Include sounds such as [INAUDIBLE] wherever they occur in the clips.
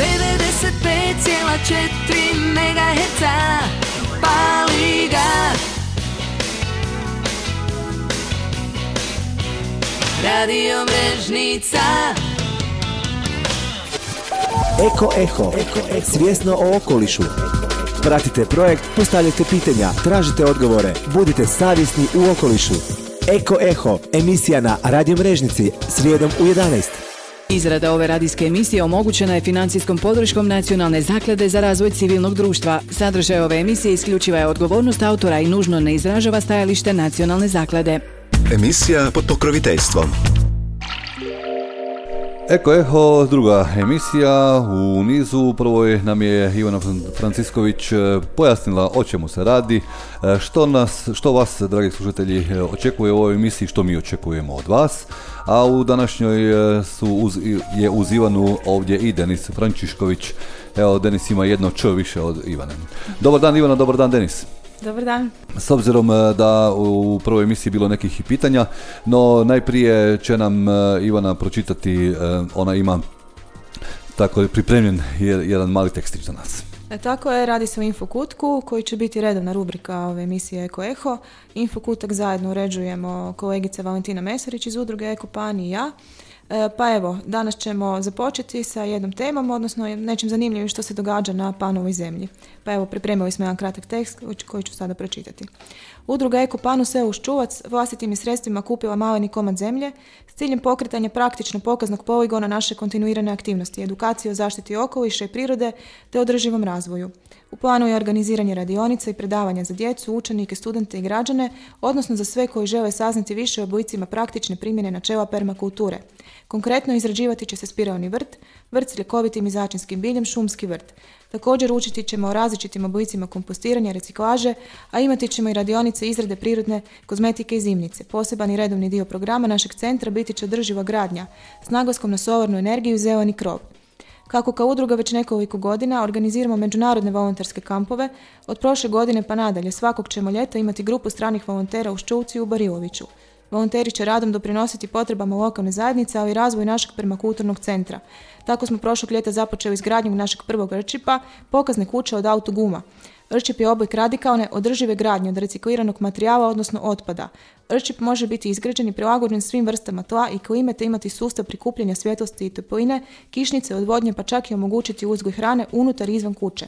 95,4 MHz Pali ga Radio Mrežnica Eko Eho, svjesno o okolišu. Pratite projekt, postavljajte pitanja, tražite odgovore, budite savjesni u okolišu. Eko Eho, emisija na Radio Mrežnici, srijedom u 11. Izrada ove radijske emisije omogućena je financijskom podrškom Nacionalne zaklade za razvoj civilnog društva. Sadržaj ove emisije isključiva je odgovornost autora i nužno ne izražava stajalište Nacionalne zaklade. Emisija pod pokroviteljstvom Eko Eho, druga emisija u nizu. Prvo je nam je Ivana Francisković e, pojasnila o čemu se radi, e, što, nas, što vas, dragi slušatelji, e, očekuje u ovoj emisiji, što mi očekujemo od vas. A u današnjoj su uz, je uz Ivanu ovdje i Denis Frančišković. Evo, Denis ima jedno č više od Ivane. Dobar dan Ivana, dobar dan Denis. Dobar dan. S obzirom e, da u prvoj emisiji bilo nekih pitanja, no najprije će nam e, Ivana pročitati, e, ona ima tako je pripremljen jedan mali tekstić za nas. E, tako je, radi se o Infokutku koji će biti redovna rubrika ove emisije Eko Eho. Infokutak zajedno uređujemo kolegica Valentina Mesarić iz udruge Eko Pani i ja. E, pa evo, danas ćemo započeti sa jednom temom, odnosno nečim zanimljivim što se događa na panovoj zemlji. Pa evo, pripremili smo jedan kratak tekst koji ću sada pročitati. Udruga Eko Panu Seo Ščuvac vlastitim je sredstvima kupila maleni komad zemlje s ciljem pokretanja praktično pokaznog poligona naše kontinuirane aktivnosti, edukacije o zaštiti okoliša i prirode te održivom razvoju. U planu je organiziranje radionica i predavanja za djecu, učenike, studente i građane, odnosno za sve koji žele saznati više o oblicima praktične primjene načela permakulture. Konkretno izrađivati će se spiralni vrt, vrt s ljekovitim i začinskim biljem, šumski vrt. Također učiti ćemo o različitim oblicima kompostiranja, reciklaže, a imati ćemo i radionice izrade prirodne kozmetike i zimnice. Poseban i redovni dio programa našeg centra biti će održiva gradnja s naglaskom na solarnu energiju i zeleni krov. Kako kao udruga već nekoliko godina organiziramo međunarodne volonterske kampove, od prošle godine pa nadalje svakog ćemo ljeta imati grupu stranih volontera u Ščulci i u Bariloviću. Volonteri će radom doprinositi potrebama lokalne zajednice, ali i razvoju našeg permakulturnog centra. Tako smo prošlog ljeta započeli izgradnju našeg prvog rčipa, pokazne kuće od autoguma. Rčip je oblik radikalne, održive gradnje od recikliranog materijala, odnosno otpada. Rčip može biti izgrađen i prilagođen svim vrstama tla i klime te imati sustav prikupljanja svjetlosti i topline, kišnice, odvodnje pa čak i omogućiti uzgoj hrane unutar i izvan kuće.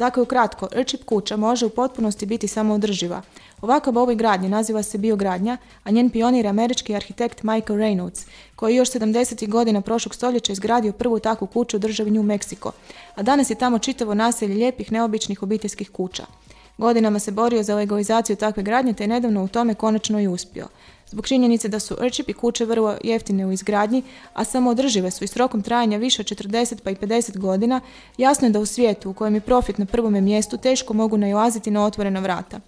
Dakle, ukratko, rčip kuća može u potpunosti biti samoodrživa. Ovakav ovoj gradnje naziva se biogradnja, a njen pionir je američki arhitekt Michael Reynolds, koji je još 70. godina prošlog stoljeća izgradio prvu takvu kuću u državi New Mexico, a danas je tamo čitavo naselje lijepih neobičnih obiteljskih kuća. Godinama se borio za legalizaciju takve gradnje te je nedavno u tome konačno i uspio. Zbog činjenice da su Určip i kuće vrlo jeftine u izgradnji, a samo održive su i s rokom trajanja više od 40 pa i 50 godina, jasno je da u svijetu u kojem je profit na prvome mjestu teško mogu najlaziti na otvorena vrata.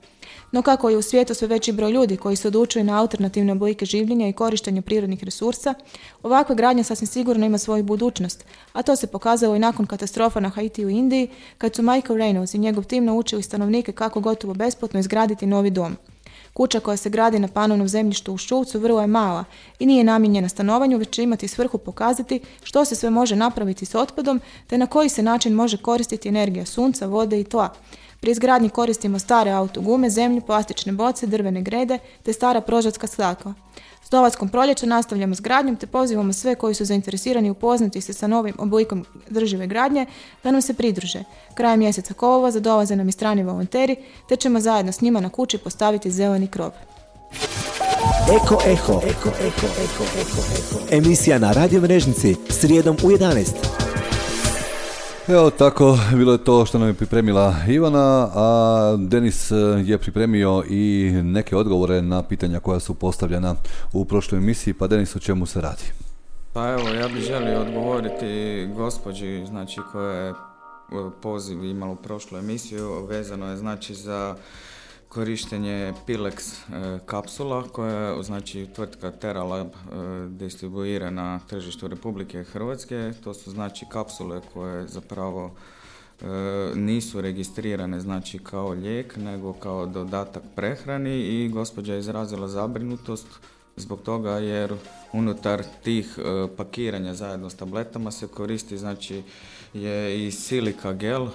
No kako je u svijetu sve veći broj ljudi koji se odlučuju na alternativne oblike življenja i korištenje prirodnih resursa, ovakva gradnja sasvim sigurno ima svoju budućnost, a to se pokazalo i nakon katastrofa na Haiti u Indiji, kad su Michael Reynolds i njegov tim naučili stanovnike kako gotovo besplatno izgraditi novi dom. Kuća koja se gradi na panovnom zemljištu u Šulcu vrlo je mala i nije namijenjena stanovanju, već će imati svrhu pokazati što se sve može napraviti s otpadom, te na koji se način može koristiti energija sunca, vode i tla. Pri izgradnji koristimo stare autogume, zemlju, plastične boce, drvene grede te stara prožatska stakla. S Dovackom proljeća nastavljamo s gradnjom te pozivamo sve koji su zainteresirani upoznati se sa novim oblikom držive gradnje da nam se pridruže. Krajem mjeseca kolova dolaze nam i strani volonteri te ćemo zajedno s njima na kući postaviti zeleni krov. Eko Eho. Eko, eko, eko, Emisija na radio mrežnici srijedom u 11. Evo tako, bilo je to što nam je pripremila Ivana, a Denis e, je pripremio i neke odgovore na pitanja koja su postavljena u prošloj emisiji, pa Denis o čemu se radi? Pa evo, ja bih želio odgovoriti gospođi, znači koja je poziv imala u prošlu emisiju, vezano je znači za korištenje Pilex e, kapsula koja je znači tvrtka Teralab e, distribuira na tržištu Republike Hrvatske. To su znači kapsule koje zapravo e, nisu registrirane znači kao lijek nego kao dodatak prehrani i gospođa je izrazila zabrinutost zbog toga jer unutar tih pakiranja zajedno s tabletama se koristi znači je i silika gel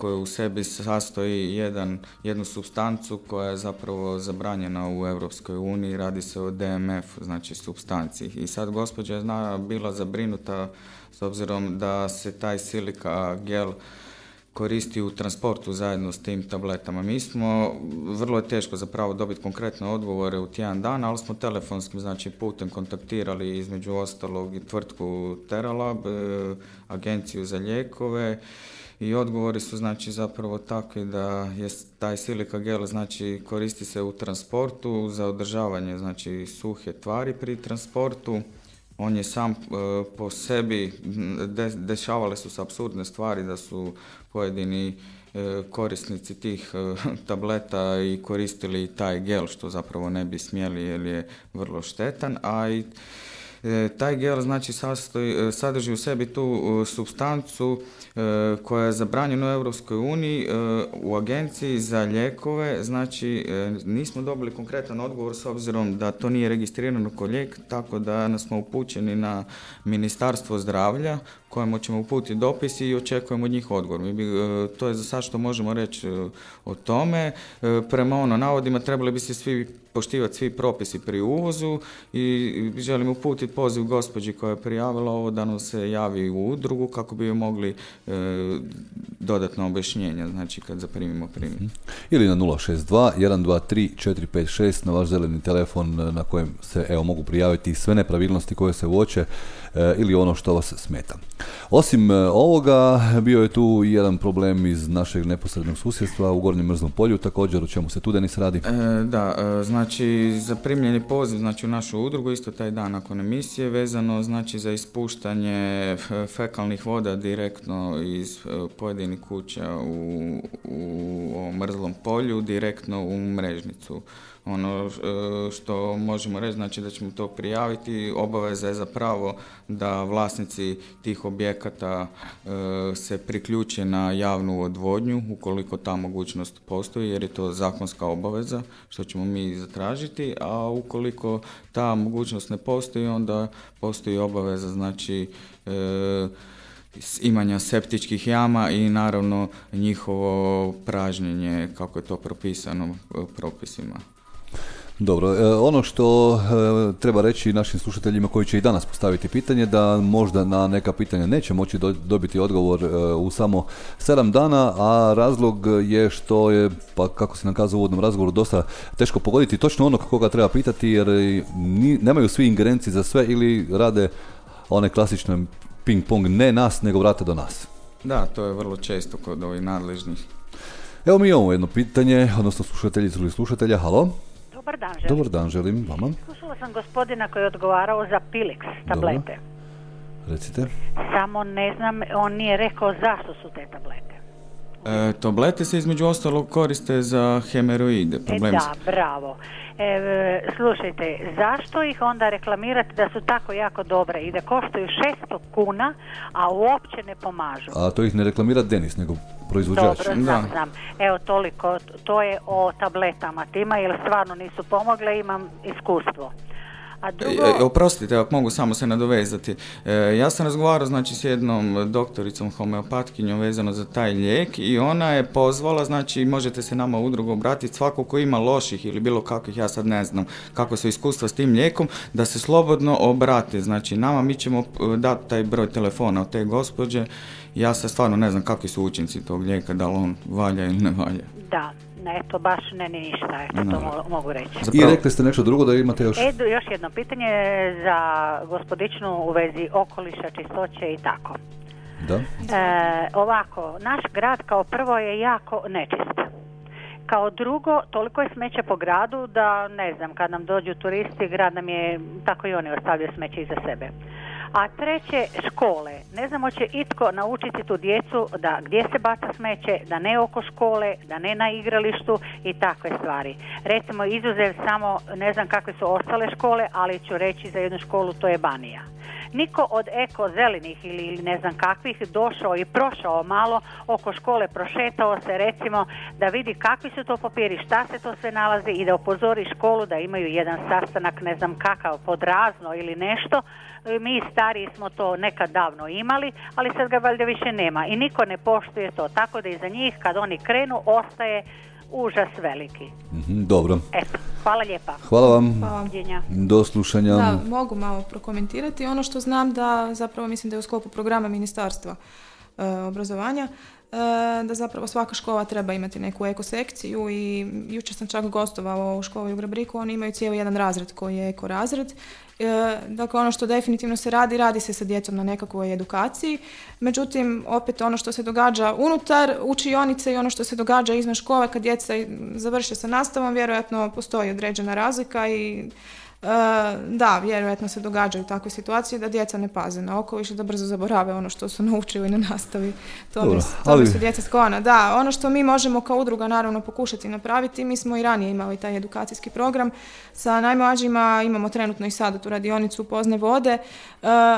koji u sebi sastoji jedan, jednu substancu koja je zapravo zabranjena u Europskoj uniji, radi se o DMF, znači substanciji. I sad gospođa je zna, bila zabrinuta s obzirom da se taj silika gel koristi u transportu zajedno s tim tabletama. Mi smo, vrlo je teško zapravo dobiti konkretne odgovore u tjedan dan, ali smo telefonskim znači, putem kontaktirali između ostalog i tvrtku Teralab, e, agenciju za lijekove i odgovori su znači zapravo takvi da je taj silika gel znači koristi se u transportu za održavanje znači suhe tvari pri transportu. On je sam e, po sebi, dešavale su se apsurdne stvari da su pojedini e, korisnici tih e, [LAUGHS] tableta i koristili taj gel što zapravo ne bi smjeli jer je vrlo štetan, a i taj gel znači sastoji, sadrži u sebi tu substancu E, koja je zabranjena u Europskoj uniji e, u agenciji za lijekove, znači e, nismo dobili konkretan odgovor s obzirom da to nije registrirano kao lijek, tako da smo upućeni na Ministarstvo zdravlja kojemu ćemo uputiti dopis i očekujemo od njih odgovor. Mi bi, to je za sad što možemo reći o tome. Prema ono navodima trebali bi se svi poštivati svi propisi pri uvozu i želim uputiti poziv gospođi koja je prijavila ovo da nam se javi u udrugu kako bi joj mogli e, dodatno objašnjenja, znači kad zaprimimo primjer. Mhm. Ili na 062 123 456 na vaš zeleni telefon e, na kojem se evo mogu prijaviti sve nepravilnosti koje se uoče e, ili ono što vas smeta. Osim ovoga, bio je tu jedan problem iz našeg neposrednog susjedstva u Gornjem Mrzlom polju, također o čemu se tu denis radi? da, znači zaprimljen je poziv znači, u našu udrugu isto taj dan nakon emisije vezano znači za ispuštanje fekalnih voda direktno iz e, pojedinih kuća u, u mrzlom polju direktno u mrežnicu. Ono e, što možemo reći, znači da ćemo to prijaviti, obaveza je zapravo da vlasnici tih objekata e, se priključe na javnu odvodnju ukoliko ta mogućnost postoji jer je to zakonska obaveza što ćemo mi zatražiti, a ukoliko ta mogućnost ne postoji onda postoji obaveza znači imanja septičkih jama i naravno njihovo pražnjenje kako je to propisano e, propisima. Dobro, e, ono što e, treba reći našim slušateljima koji će i danas postaviti pitanje da možda na neka pitanja neće moći dobiti odgovor u samo sedam dana, a razlog je što je, pa kako se nam kazao u uvodnom razgovoru, dosta teško pogoditi točno ono koga treba pitati jer nemaju svi ingerenciji za sve ili rade one klasične ping pong ne nas, nego vrate do nas. Da, to je vrlo često kod ovih nadležnih. Evo mi imamo jedno pitanje, odnosno slušateljicu ili slušatelja, halo? Dobar dan želim. Dobar dan želim, vama. Slušala sam gospodina koji je odgovarao za Pilix tablete. Recite. Samo ne znam, on nije rekao zašto su te tablete. E, tablete se između ostalog koriste za hemeroide. E da, bravo. E, slušajte, zašto ih onda reklamirati da su tako jako dobre i da koštaju 600 kuna, a uopće ne pomažu? A to ih ne reklamira Denis, nego proizvođač. Dobro, znam, znam. Evo toliko, to je o tabletama tima, jer stvarno nisu pomogle, imam iskustvo. A drugo... E, oprostite, ako mogu samo se nadovezati. E, ja sam razgovarao znači s jednom doktoricom homeopatkinjom vezano za taj lijek i ona je pozvala, znači možete se nama udrugu obratiti svako ko ima loših ili bilo kakvih, ja sad ne znam kako su iskustva s tim lijekom, da se slobodno obrati. Znači nama mi ćemo e, dati taj broj telefona od te gospođe. Ja se stvarno ne znam kakvi su učinci tog lijeka, da li on valja ili ne valja. Da, ne, to baš ne, ništa, eto, to mogu reći. I rekli ste nešto drugo da imate još... Edu, još jedno pitanje za gospodičnu u vezi okoliša, čistoće i tako. Da. E, ovako, naš grad kao prvo je jako nečist. Kao drugo, toliko je smeće po gradu da, ne znam, kad nam dođu turisti, grad nam je, tako i oni ostavljaju smeće iza sebe. A treće, škole. Ne znamo će itko naučiti tu djecu da gdje se baca smeće, da ne oko škole, da ne na igralištu i takve stvari. Recimo, izuzev samo, ne znam kakve su ostale škole, ali ću reći za jednu školu, to je Banija. Niko od eko zelenih ili, ne znam kakvih došao i prošao malo oko škole, prošetao se recimo da vidi kakvi su to papiri, šta se to sve nalazi i da upozori školu da imaju jedan sastanak ne znam kakav pod razno ili nešto. Mi stariji smo to nekad davno imali, ali sad ga valjda više nema i niko ne poštuje to. Tako da iza njih kad oni krenu ostaje užas veliki. Mhm, dobro. Eto, hvala lijepa. Hvala vam. Hvala. Doviđenja. Do slušanja. Da, mogu malo prokomentirati. Ono što znam da zapravo mislim da je u sklopu programa Ministarstva obrazovanja e, da zapravo svaka škola treba imati neku ekosekciju i jučer sam čak gostovala u školi u Grabriku, oni imaju cijeli jedan razred koji je eko razred. E, dakle, ono što definitivno se radi, radi se sa djecom na nekakvoj edukaciji. Međutim, opet ono što se događa unutar učionice i ono što se događa izvan škole kad djeca završe sa nastavom, vjerojatno postoji određena razlika i E, da, vjerojatno se događaju takve situacije da djeca ne paze na okoliš i da brzo zaborave ono što su [LAUGHS] naučili na nastavi. To Dobro, mi, to ali- mi su djeca sklona. Da, ono što mi možemo kao udruga naravno pokušati napraviti, mi smo i ranije imali taj edukacijski program. Sa najmlađima imamo trenutno i sada tu radionicu Pozne vode, e,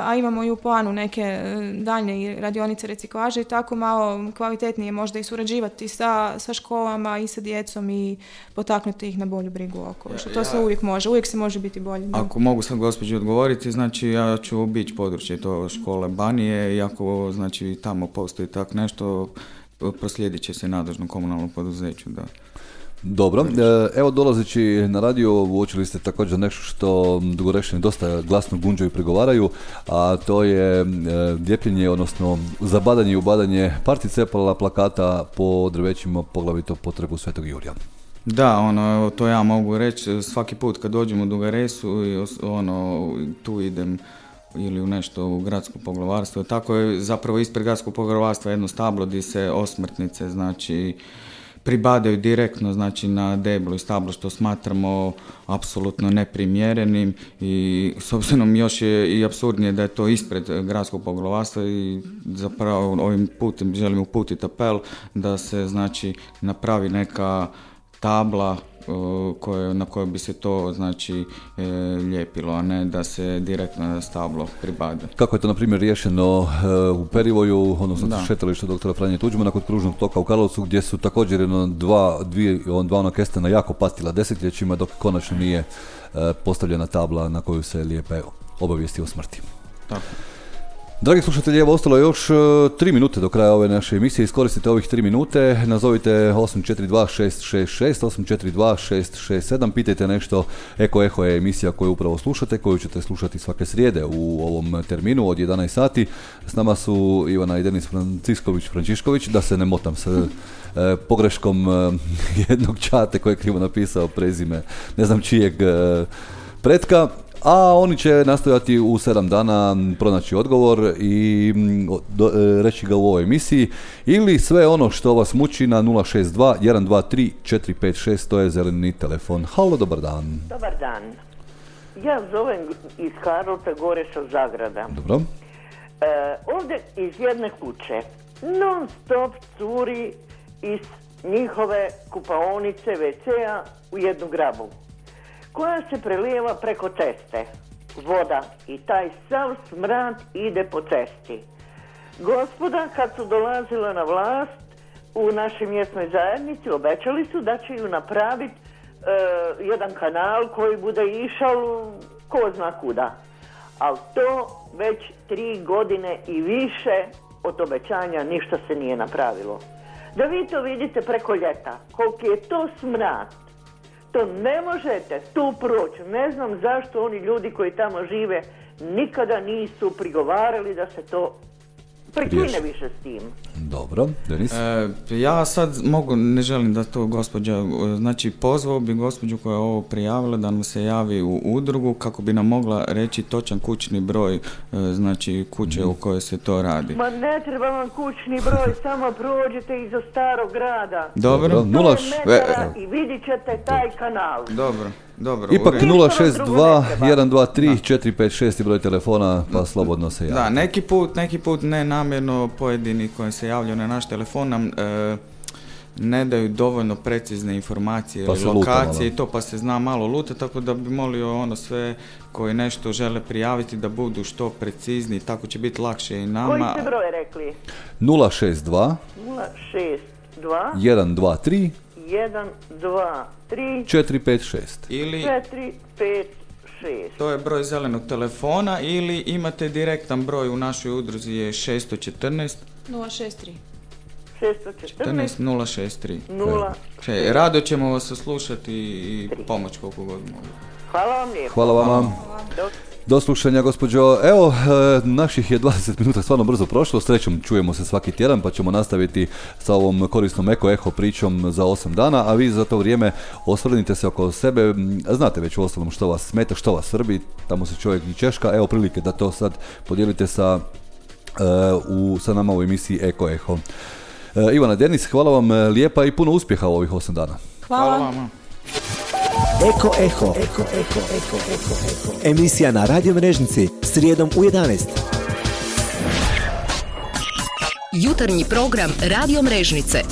a imamo i u planu neke e, daljnje radionice reciklaže i tako malo kvalitetnije možda i surađivati sa, sa školama i sa djecom i potaknuti ih na bolju brigu o okolišu. To se uvijek može, uvijek se može biti bolji. da. Ako mogu sad gospođi odgovoriti, znači ja ću obići područje to škole Banije i ako znači tamo postoji tak nešto, proslijedit će se nadležnom komunalnom poduzeću da. Dobro, e, evo dolazeći na radio uočili ste također nešto što dugorešeni dosta glasno gunđaju i pregovaraju, a to je e, ljepljenje, odnosno zabadanje i ubadanje particepala plakata po drvećima, poglavito po trgu Svetog Jurija. Da, ono, to ja mogu reći, svaki put kad dođem u Dugaresu ono, tu idem ili u nešto u gradsko poglavarstvo, tako je zapravo ispred gradskog poglavarstva jedno stablo gdje se osmrtnice, znači, pribadaju direktno znači na deblo i stablo što smatramo apsolutno neprimjerenim i s obzirom još je i apsurdnije da je to ispred gradskog poglavarstva i zapravo ovim putem želim uputiti apel da se znači napravi neka tabla eh, koje, na kojoj bi se to znači eh, lijepilo, a ne da se direktno na stablo pribade. Kako je to, na primjer, riješeno e, u Perivoju, odnosno Da. šetalište doktora Franje Tuđmana kod kružnog toka u Karlovcu, gdje su također jedno, dva, dvije, on, dva ona kestena jako patila desetljećima, dok konačno nije e, postavljena tabla na koju se lijepe obavijesti o smrti. Tako. Dragi slušatelji, evo ostalo još e, tri minute do kraja ove naše emisije. Iskoristite ovih tri minute, nazovite 842-666, 842-667, pitajte nešto. Eko Eho je emisija koju upravo slušate, koju ćete slušati svake srijede u ovom terminu od 11 sati. S nama su Ivana i Denis Francisković Frančišković, da se ne motam sa e, pogreškom e, jednog čate koji je krivo napisao prezime, ne znam čijeg e, pretka, a oni će nastojati u sedam dana pronaći odgovor i do- e, reći ga u ovoj emisiji ili sve ono što vas muči na 062 123 456 to je zeleni telefon. Halo, dobar dan. Dobar dan. Ja zovem iz Karlovca Goreša Zagrada. Dobro. E, ovdje iz jedne kuće non stop curi iz njihove kupaonice WC-a u jednu grabu koja se prelijeva preko ceste. Voda i taj sav smrad ide po cesti. Gospoda kad su dolazila na vlast u našoj mjesnoj zajednici obećali su da će ju napraviti e, jedan kanal koji bude išao ko zna kuda. Ali to već tri godine i više od obećanja ništa se nije napravilo. Da vi to vidite preko ljeta, koliki je to smrad, to ne možete tu proći. Ne znam zašto oni ljudi koji tamo žive nikada nisu prigovarali da se to prekine više s tim. Dobro, Denis. E, ja sad mogu, ne želim da to gospođa, e, znači pozvao bi gospođu koja je ovo prijavila da nam se javi u udrugu kako bi nam mogla reći točan kućni broj, e, znači kuće u kojoj se to radi. Ma ne treba vam kućni broj, [LAUGHS] samo prođite iza starog grada. Dobro? Nula e, i vidit ćete taj kanal. Dobro, dobro. Ipak redu. 062 123 456 je broj telefona, pa slobodno se javite. Da, neki put, neki put nenamjerno pojedini koji se javljaju na naš telefon nam e, ne daju dovoljno precizne informacije Pa lokacije malo. i to pa se zna malo luta, tako da bi molio ono sve koji nešto žele prijaviti da budu što precizniji, tako će biti lakše i Koji nama. ste broj rekli? 062 062 123 1, 2, 3, 456. Ili 4, 5, 6. to je broj zelenog telefona ili imate direktan broj u našoj udruzi je 614 063. 614 14 063. 0. Še, Rado ćemo vas saslušati i pomoć koliko god mogu. Hvala vam lijepo. Hvala vama. Do- Do slušanja, gospođo. Evo, e, naših je 20 minuta stvarno brzo prošlo. Srećom, čujemo se svaki tjedan, pa ćemo nastaviti sa ovom korisnom eko-eho pričom za 8 dana, a vi za to vrijeme osvrnite se oko sebe. Znate već u ostalom što vas smeta, što vas srbi, tamo se čovjek i češka. Evo prilike da to sad podijelite sa, u, sa nama u emisiji Eko Eho. E, Ivana Denis, hvala vam e, lijepa i puno uspjeha u ovih 8 dana. Hvala. Hvala vama. Eko Eho. Eko, eko, eko, eko, eko. Emisija na radio mrežnici srijedom u 11. Jutarnji program Radio Mrežnice.